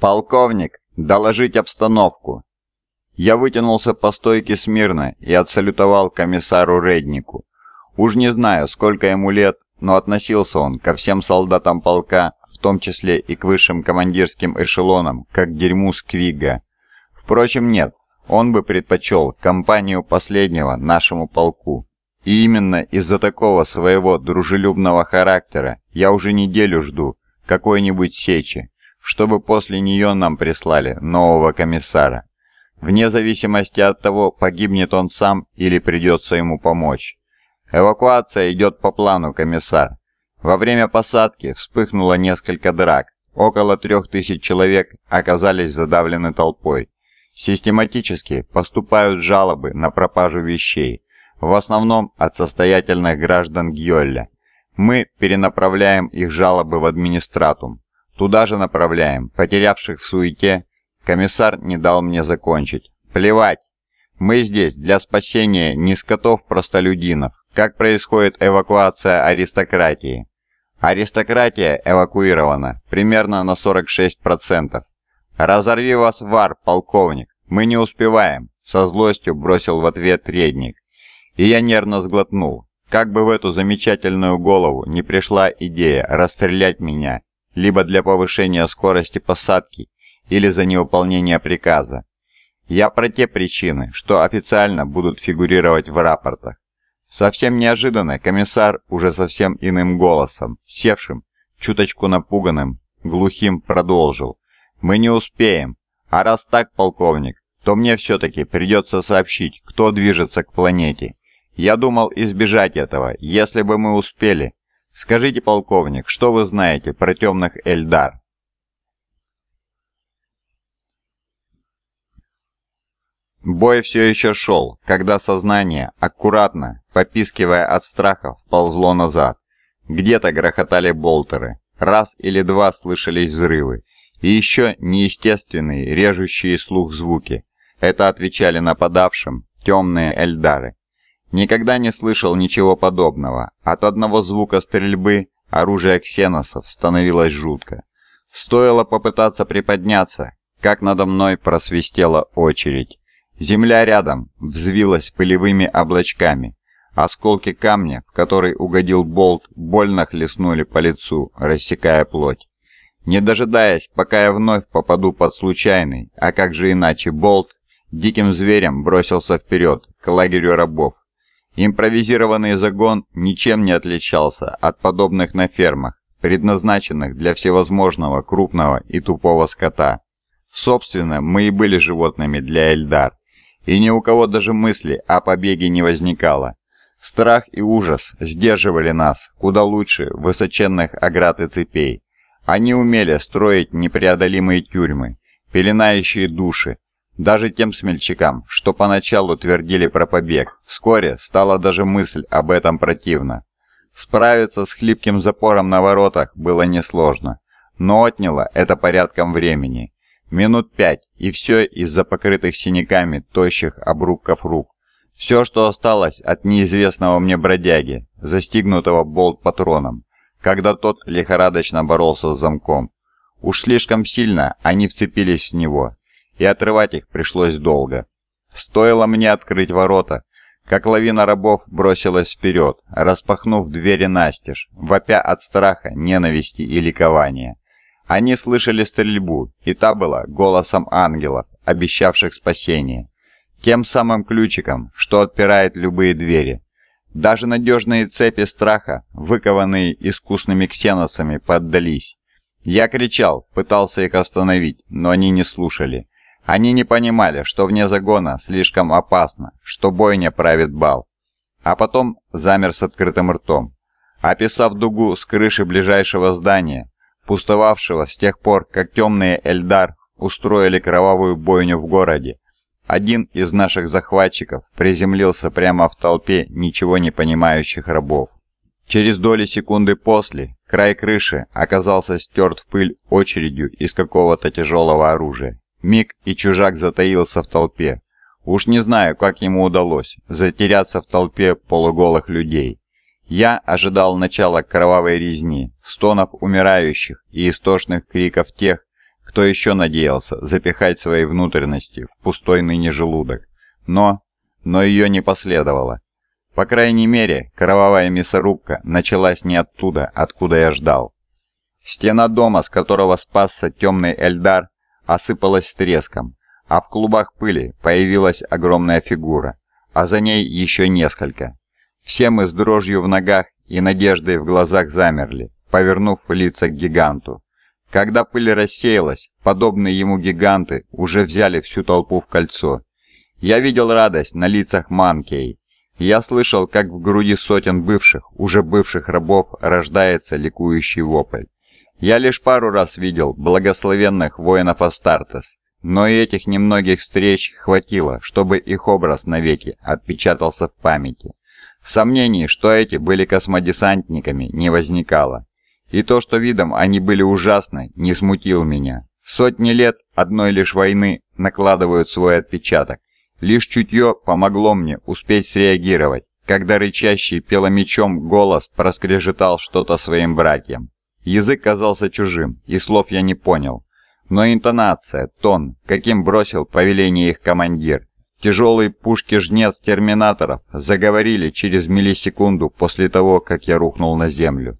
«Полковник, доложить обстановку!» Я вытянулся по стойке смирно и отсалютовал комиссару Реднику. Уж не знаю, сколько ему лет, но относился он ко всем солдатам полка, в том числе и к высшим командирским эшелонам, как дерьму Сквига. Впрочем, нет, он бы предпочел компанию последнего нашему полку. И именно из-за такого своего дружелюбного характера я уже неделю жду какой-нибудь сечи, чтобы после нее нам прислали нового комиссара. Вне зависимости от того, погибнет он сам или придется ему помочь. Эвакуация идет по плану, комиссар. Во время посадки вспыхнуло несколько драк. Около трех тысяч человек оказались задавлены толпой. Систематически поступают жалобы на пропажу вещей, в основном от состоятельных граждан Гьолля. Мы перенаправляем их жалобы в администратум. Туда же направляем потерявших в суете. Комиссар не дал мне закончить. Плевать. Мы здесь для спасения не скотов-простолюдинов. Как происходит эвакуация аристократии? Аристократия эвакуирована примерно на 46%. «Разорви вас вар, полковник! Мы не успеваем!» Со злостью бросил в ответ редник. И я нервно сглотнул. Как бы в эту замечательную голову не пришла идея расстрелять меня, либо для повышения скорости посадки, или за невыполнение приказа. Я про те причины, что официально будут фигурировать в рапортах. Совсем неожиданно комиссар уже совсем иным голосом, севшим, чуточку напуганным, глухим продолжил. «Мы не успеем. А раз так, полковник, то мне все-таки придется сообщить, кто движется к планете. Я думал избежать этого, если бы мы успели. Скажите, полковник, что вы знаете про темных Эльдар?» Бой все еще шел, когда сознание, аккуратно, попискивая от страха, ползло назад. Где-то грохотали болтеры, раз или два слышались взрывы, и еще неестественные, режущие слух звуки. Это отвечали нападавшим темные эльдары. Никогда не слышал ничего подобного. От одного звука стрельбы оружие ксеносов становилось жутко. Стоило попытаться приподняться, как надо мной просвистела очередь. Земля рядом взвилась пылевыми облачками. Осколки камня, в который угодил болт, больно хлестнули по лицу, рассекая плоть. Не дожидаясь, пока я вновь попаду под случайный, а как же иначе, болт, диким зверем бросился вперед, к лагерю рабов. Импровизированный загон ничем не отличался от подобных на фермах, предназначенных для всевозможного крупного и тупого скота. Собственно, мы и были животными для Эльдар и ни у кого даже мысли о побеге не возникало. Страх и ужас сдерживали нас куда лучше высоченных оград и цепей. Они умели строить непреодолимые тюрьмы, пеленающие души, даже тем смельчакам, что поначалу твердили про побег, вскоре стала даже мысль об этом противна. Справиться с хлипким запором на воротах было несложно, но отняло это порядком времени. Минут пять, и все из-за покрытых синяками тощих обрубков рук. Все, что осталось от неизвестного мне бродяги, застигнутого болт-патроном, когда тот лихорадочно боролся с замком. Уж слишком сильно они вцепились в него, и отрывать их пришлось долго. Стоило мне открыть ворота, как лавина рабов бросилась вперед, распахнув двери настежь, вопя от страха, ненависти и ликования. Они слышали стрельбу, и та была голосом ангелов, обещавших спасение. Тем самым ключиком, что отпирает любые двери. Даже надежные цепи страха, выкованные искусными ксеносами, поддались. Я кричал, пытался их остановить, но они не слушали. Они не понимали, что вне загона слишком опасно, что бойня правит бал. А потом замер с открытым ртом. Описав дугу с крыши ближайшего здания, пустовавшего с тех пор, как темные Эльдар устроили кровавую бойню в городе. Один из наших захватчиков приземлился прямо в толпе ничего не понимающих рабов. Через доли секунды после край крыши оказался стерт в пыль очередью из какого-то тяжелого оружия. Миг и чужак затаился в толпе. Уж не знаю, как ему удалось затеряться в толпе полуголых людей. Я ожидал начала кровавой резни, стонов умирающих и истошных криков тех, кто еще надеялся запихать свои внутренности в пустой ныне желудок. Но... но ее не последовало. По крайней мере, кровавая мясорубка началась не оттуда, откуда я ждал. Стена дома, с которого спасся темный Эльдар, осыпалась треском, а в клубах пыли появилась огромная фигура, а за ней еще несколько. Все мы с дрожью в ногах и надеждой в глазах замерли, повернув лица к гиганту. Когда пыль рассеялась, подобные ему гиганты уже взяли всю толпу в кольцо. Я видел радость на лицах Манкей. Я слышал, как в груди сотен бывших, уже бывших рабов рождается ликующий вопль. Я лишь пару раз видел благословенных воинов Астартес, но и этих немногих встреч хватило, чтобы их образ навеки отпечатался в памяти. Сомнений, что эти были космодесантниками, не возникало. И то, что видом они были ужасны, не смутил меня. Сотни лет одной лишь войны накладывают свой отпечаток. Лишь чутье помогло мне успеть среагировать, когда рычащий пеломечом голос проскрежетал что-то своим братьям. Язык казался чужим, и слов я не понял. Но интонация, тон, каким бросил повеление их командир, Тяжелые пушки жнец терминаторов заговорили через миллисекунду после того, как я рухнул на землю.